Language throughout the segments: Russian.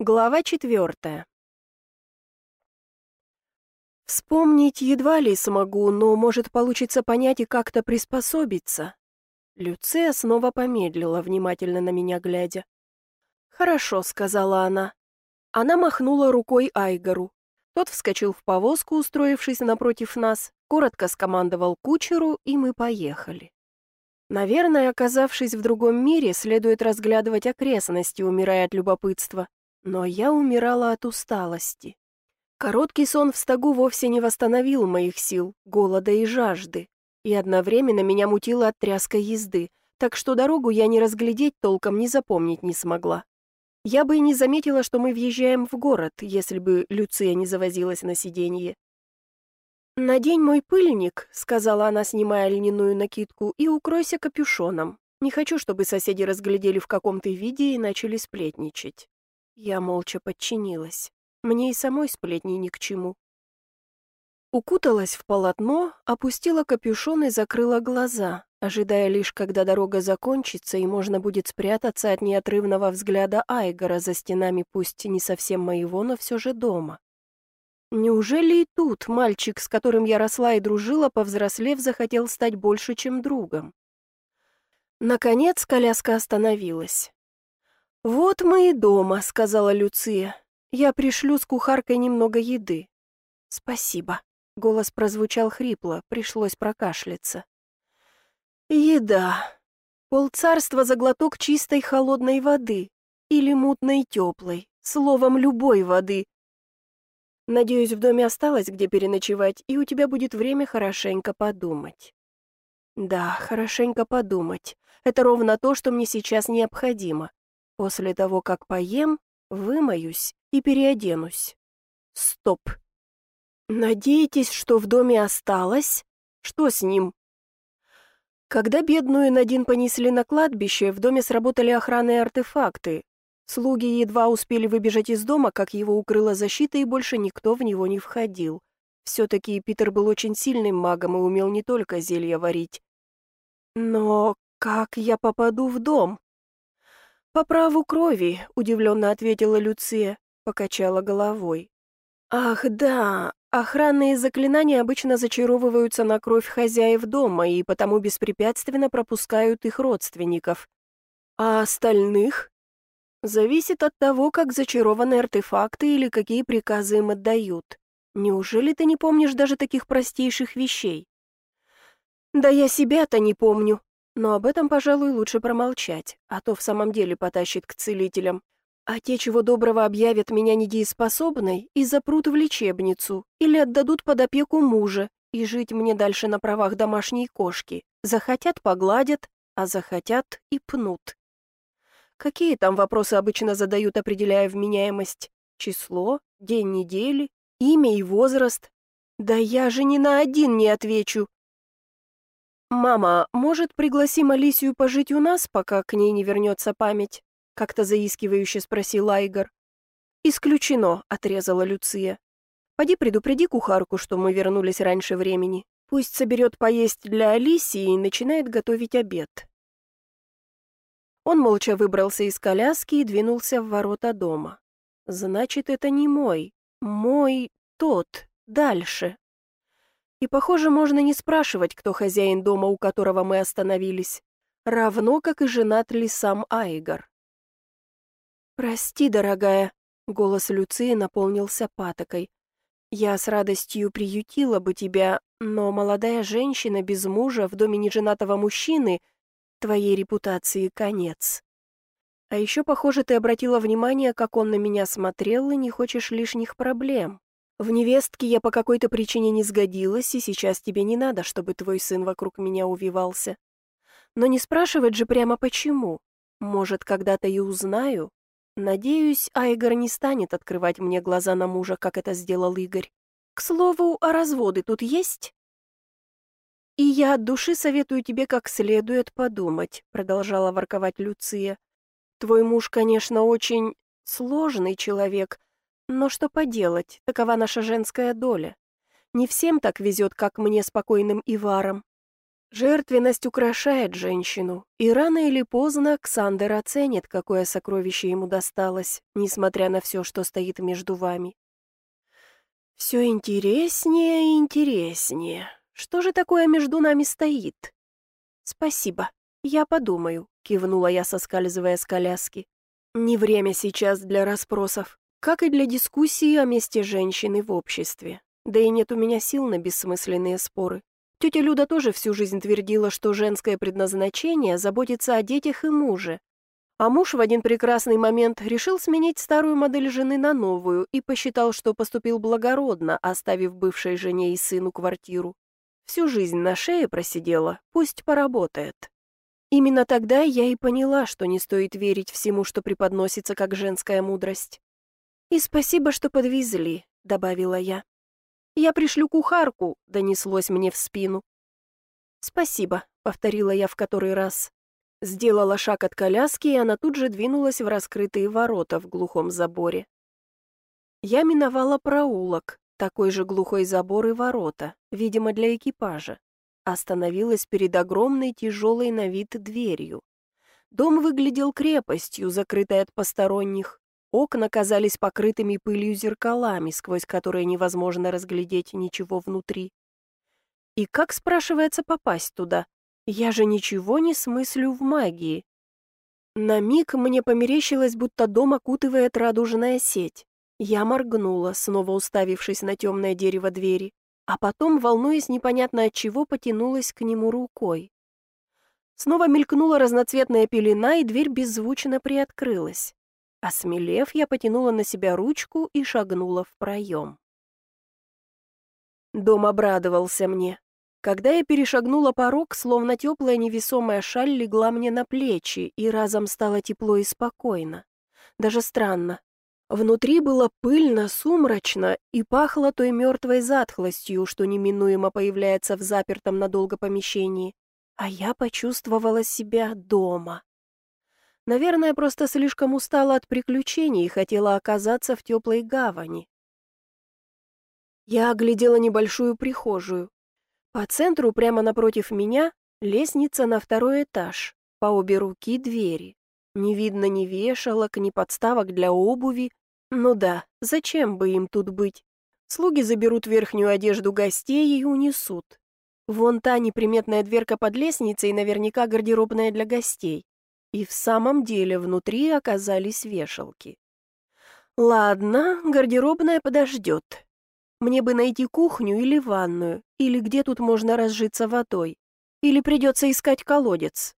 Глава четвертая. Вспомнить едва ли смогу, но, может, получится понять и как-то приспособиться. Люция снова помедлила, внимательно на меня глядя. «Хорошо», — сказала она. Она махнула рукой Айгару. Тот вскочил в повозку, устроившись напротив нас, коротко скомандовал кучеру, и мы поехали. Наверное, оказавшись в другом мире, следует разглядывать окрестности, умирая от любопытства. Но я умирала от усталости. Короткий сон в стогу вовсе не восстановил моих сил, голода и жажды, и одновременно меня мутило от тряской езды, так что дорогу я не разглядеть толком, не запомнить не смогла. Я бы и не заметила, что мы въезжаем в город, если бы Люция не завозилась на сиденье. «Надень мой пыльник», — сказала она, снимая льняную накидку, — «и укройся капюшоном. Не хочу, чтобы соседи разглядели в каком то виде и начали сплетничать». Я молча подчинилась. Мне и самой сплетни ни к чему. Укуталась в полотно, опустила капюшон и закрыла глаза, ожидая лишь, когда дорога закончится и можно будет спрятаться от неотрывного взгляда Айгора за стенами пусть не совсем моего, но все же дома. Неужели и тут мальчик, с которым я росла и дружила, повзрослев, захотел стать больше, чем другом? Наконец коляска остановилась. «Вот мы и дома», — сказала Люция. «Я пришлю с кухаркой немного еды». «Спасибо», — голос прозвучал хрипло, пришлось прокашляться. «Еда. Полцарства за глоток чистой холодной воды или мутной теплой, словом, любой воды. Надеюсь, в доме осталось где переночевать, и у тебя будет время хорошенько подумать». «Да, хорошенько подумать. Это ровно то, что мне сейчас необходимо. После того, как поем, вымоюсь и переоденусь. Стоп. Надеетесь, что в доме осталось? Что с ним? Когда бедную Надин понесли на кладбище, в доме сработали охранные артефакты. Слуги едва успели выбежать из дома, как его укрыла защита, и больше никто в него не входил. Все-таки Питер был очень сильным магом и умел не только зелья варить. Но как я попаду в дом? «По праву крови», — удивленно ответила Люция, покачала головой. «Ах, да, охранные заклинания обычно зачаровываются на кровь хозяев дома и потому беспрепятственно пропускают их родственников. А остальных?» «Зависит от того, как зачарованы артефакты или какие приказы им отдают. Неужели ты не помнишь даже таких простейших вещей?» «Да я себя-то не помню», но об этом, пожалуй, лучше промолчать, а то в самом деле потащит к целителям. А те, чего доброго, объявят меня недееспособной и запрут в лечебницу или отдадут под опеку мужа, и жить мне дальше на правах домашней кошки. Захотят — погладят, а захотят — и пнут. Какие там вопросы обычно задают, определяя вменяемость? Число, день недели, имя и возраст? Да я же ни на один не отвечу. «Мама, может, пригласим Алисию пожить у нас, пока к ней не вернется память?» — как-то заискивающе спросил Айгор. «Исключено», — отрезала Люция. «Поди предупреди кухарку, что мы вернулись раньше времени. Пусть соберет поесть для Алисии и начинает готовить обед». Он молча выбрался из коляски и двинулся в ворота дома. «Значит, это не мой. Мой тот, дальше». И, похоже, можно не спрашивать, кто хозяин дома, у которого мы остановились, равно как и женат ли сам Айгор. «Прости, дорогая», — голос Люции наполнился патокой. «Я с радостью приютила бы тебя, но молодая женщина без мужа в доме неженатого мужчины, твоей репутации конец. А еще, похоже, ты обратила внимание, как он на меня смотрел, и не хочешь лишних проблем. В невестке я по какой-то причине не сгодилась, и сейчас тебе не надо, чтобы твой сын вокруг меня увивался. Но не спрашивать же прямо почему. Может, когда-то и узнаю. Надеюсь, Айгор не станет открывать мне глаза на мужа, как это сделал Игорь. К слову, а разводы тут есть? И я от души советую тебе как следует подумать, продолжала ворковать Люция. Твой муж, конечно, очень сложный человек, но что поделать, такова наша женская доля. Не всем так везет, как мне спокойным Иваром. Жертвенность украшает женщину, и рано или поздно Ксандер оценит, какое сокровище ему досталось, несмотря на все, что стоит между вами. Все интереснее и интереснее. Что же такое между нами стоит? Спасибо, я подумаю, кивнула я, соскальзывая с коляски. Не время сейчас для расспросов, как и для дискуссии о месте женщины в обществе. Да и нет у меня сил на бессмысленные споры. Тетя Люда тоже всю жизнь твердила, что женское предназначение – заботиться о детях и муже. А муж в один прекрасный момент решил сменить старую модель жены на новую и посчитал, что поступил благородно, оставив бывшей жене и сыну квартиру. Всю жизнь на шее просидела, пусть поработает. Именно тогда я и поняла, что не стоит верить всему, что преподносится как женская мудрость. «И спасибо, что подвезли», — добавила я. «Я пришлю кухарку», — донеслось мне в спину. «Спасибо», — повторила я в который раз. Сделала шаг от коляски, и она тут же двинулась в раскрытые ворота в глухом заборе. Я миновала проулок, такой же глухой забор и ворота, видимо, для экипажа. Остановилась перед огромной тяжелой на вид дверью. Дом выглядел крепостью, закрытой от посторонних. Окна казались покрытыми пылью зеркалами, сквозь которые невозможно разглядеть ничего внутри. И как, спрашивается, попасть туда? Я же ничего не смыслю в магии. На миг мне померещилось, будто дом окутывает радужная сеть. Я моргнула, снова уставившись на темное дерево двери, а потом, волнуясь непонятно от чего, потянулась к нему рукой. Снова мелькнула разноцветная пелена, и дверь беззвучно приоткрылась. Осмелев, я потянула на себя ручку и шагнула в проем. Дом обрадовался мне. Когда я перешагнула порог, словно теплая невесомая шаль легла мне на плечи, и разом стало тепло и спокойно. Даже странно. Внутри было пыльно, сумрачно и пахло той мертвой затхлостью, что неминуемо появляется в запертом надолго помещении. А я почувствовала себя дома. Наверное, просто слишком устала от приключений и хотела оказаться в теплой гавани. Я оглядела небольшую прихожую. По центру, прямо напротив меня, лестница на второй этаж, по обе руки двери. Не видно ни вешалок, ни подставок для обуви. Ну да, зачем бы им тут быть? Слуги заберут верхнюю одежду гостей и унесут. Вон та неприметная дверка под лестницей наверняка гардеробная для гостей. И в самом деле внутри оказались вешалки. Ладно, гардеробная подождет. Мне бы найти кухню или ванную, или где тут можно разжиться водой. Или придется искать колодец.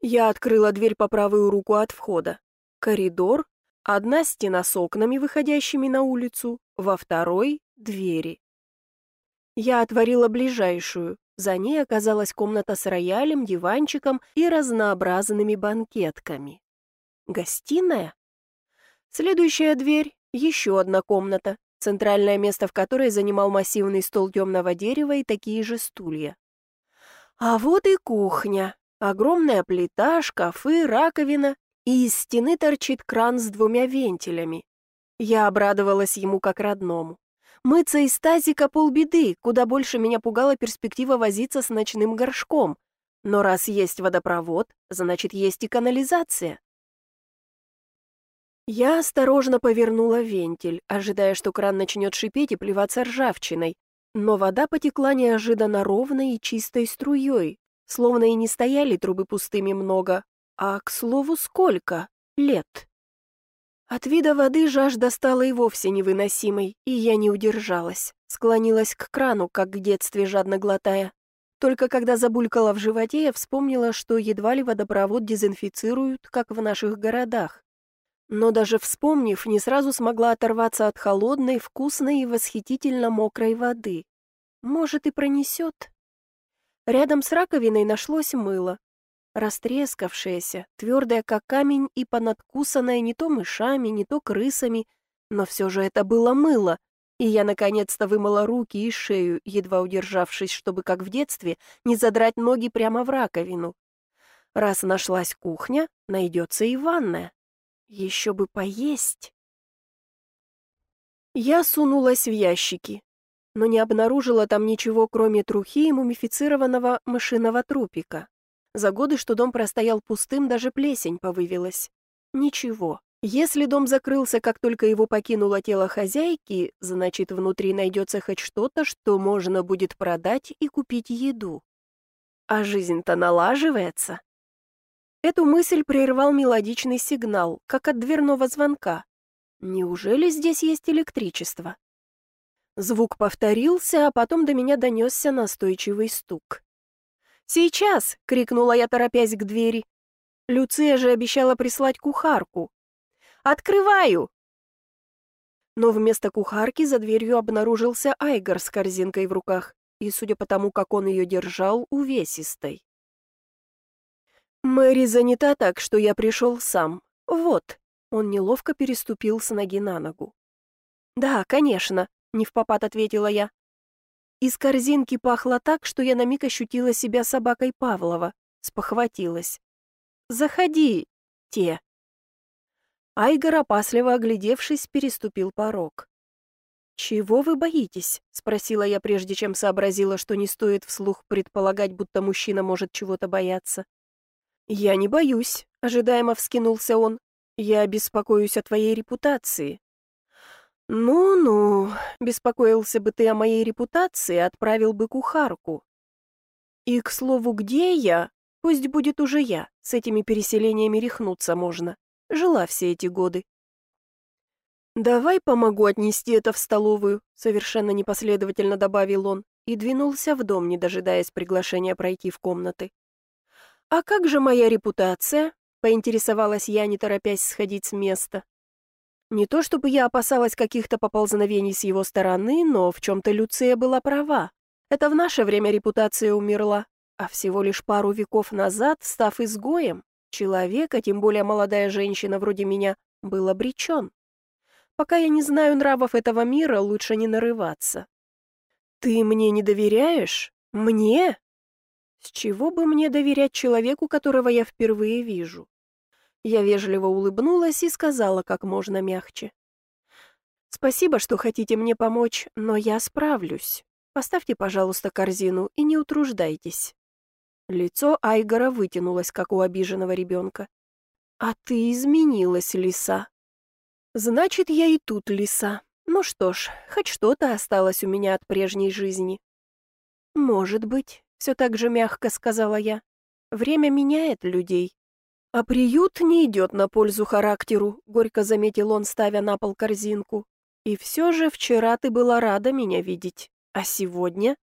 Я открыла дверь по правую руку от входа. Коридор, одна стена с окнами, выходящими на улицу, во второй — двери. Я отворила ближайшую, за ней оказалась комната с роялем, диванчиком и разнообразными банкетками. Гостиная? Следующая дверь — еще одна комната, центральное место в которой занимал массивный стол темного дерева и такие же стулья. А вот и кухня. Огромная плита, шкафы, раковина, и из стены торчит кран с двумя вентилями. Я обрадовалась ему как родному. Мыться из тазика полбеды, куда больше меня пугала перспектива возиться с ночным горшком. Но раз есть водопровод, значит, есть и канализация. Я осторожно повернула вентиль, ожидая, что кран начнет шипеть и плеваться ржавчиной. Но вода потекла неожиданно ровной и чистой струей, словно и не стояли трубы пустыми много. А, к слову, сколько лет? От вида воды жажда стала и вовсе невыносимой, и я не удержалась. Склонилась к крану, как в детстве жадно глотая. Только когда забулькала в животе, я вспомнила, что едва ли водопровод дезинфицируют, как в наших городах. Но даже вспомнив, не сразу смогла оторваться от холодной, вкусной и восхитительно мокрой воды. Может, и пронесет. Рядом с раковиной нашлось мыло, растрескавшаяся, твердая как камень и понадкусанная не то мышами, не то крысами, но все же это было мыло, и я наконец-то вымыла руки и шею, едва удержавшись, чтобы, как в детстве, не задрать ноги прямо в раковину. Раз нашлась кухня, найдется и ванная. Еще бы поесть. Я сунулась в ящики. но не обнаружила там ничего, кроме трухи и мумифицированного мышиного трупика. За годы, что дом простоял пустым, даже плесень повывелась. Ничего. Если дом закрылся, как только его покинуло тело хозяйки, значит, внутри найдется хоть что-то, что можно будет продать и купить еду. А жизнь-то налаживается. Эту мысль прервал мелодичный сигнал, как от дверного звонка. Неужели здесь есть электричество? Звук повторился, а потом до меня донесся настойчивый стук. «Сейчас!» — крикнула я, торопясь к двери. Люция же обещала прислать кухарку. «Открываю!» Но вместо кухарки за дверью обнаружился Айгор с корзинкой в руках, и, судя по тому, как он ее держал, увесистой. «Мэри занята так, что я пришел сам. Вот». Он неловко переступил с ноги на ногу. «Да, конечно», — не в попад ответила я. Из корзинки пахло так, что я на миг ощутила себя собакой Павлова, спохватилась. «Заходи, те». Айгор, опасливо оглядевшись, переступил порог. «Чего вы боитесь?» — спросила я, прежде чем сообразила, что не стоит вслух предполагать, будто мужчина может чего-то бояться. «Я не боюсь», — ожидаемо вскинулся он. «Я беспокоюсь о твоей репутации». «Ну-ну, беспокоился бы ты о моей репутации, отправил бы кухарку». «И, к слову, где я? Пусть будет уже я, с этими переселениями рехнуться можно. Жила все эти годы». «Давай помогу отнести это в столовую», — совершенно непоследовательно добавил он и двинулся в дом, не дожидаясь приглашения пройти в комнаты. «А как же моя репутация?» — поинтересовалась я, не торопясь сходить с места. Не то чтобы я опасалась каких-то поползновений с его стороны, но в чем-то Люция была права. Это в наше время репутация умерла, а всего лишь пару веков назад, став изгоем, человек, а тем более молодая женщина вроде меня, был обречен. Пока я не знаю нравов этого мира, лучше не нарываться. «Ты мне не доверяешь? Мне?» С чего бы мне доверять человеку, которого я впервые вижу? Я вежливо улыбнулась и сказала как можно мягче. «Спасибо, что хотите мне помочь, но я справлюсь. Поставьте, пожалуйста, корзину и не утруждайтесь». Лицо Айгора вытянулось, как у обиженного ребенка. «А ты изменилась, лиса». «Значит, я и тут лиса. Ну что ж, хоть что-то осталось у меня от прежней жизни». «Может быть», все так же мягко сказала я. Время меняет людей. А приют не идет на пользу характеру, горько заметил он, ставя на пол корзинку. И все же вчера ты была рада меня видеть. А сегодня?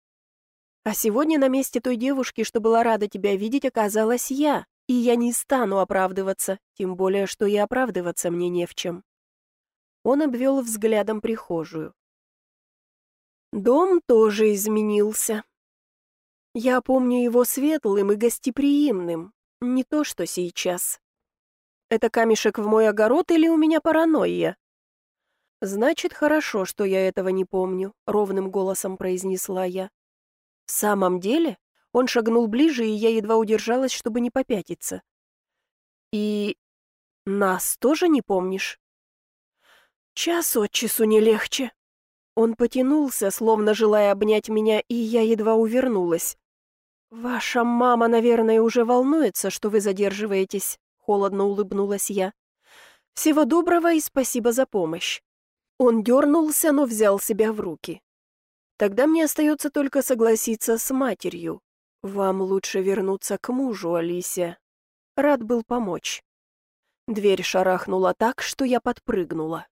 А сегодня на месте той девушки, что была рада тебя видеть, оказалась я. И я не стану оправдываться, тем более, что и оправдываться мне не в чем. Он обвел взглядом прихожую. Дом тоже изменился. Я помню его светлым и гостеприимным, не то что сейчас. Это камешек в мой огород или у меня паранойя? Значит, хорошо, что я этого не помню, ровным голосом произнесла я. В самом деле, он шагнул ближе, и я едва удержалась, чтобы не попятиться. И нас тоже не помнишь? Час от часу не легче. Он потянулся, словно желая обнять меня, и я едва увернулась. «Ваша мама, наверное, уже волнуется, что вы задерживаетесь», — холодно улыбнулась я. «Всего доброго и спасибо за помощь». Он дернулся, но взял себя в руки. «Тогда мне остается только согласиться с матерью. Вам лучше вернуться к мужу, Алисия. Рад был помочь». Дверь шарахнула так, что я подпрыгнула.